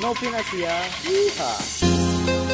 Novinasia. Yeehaw. Three,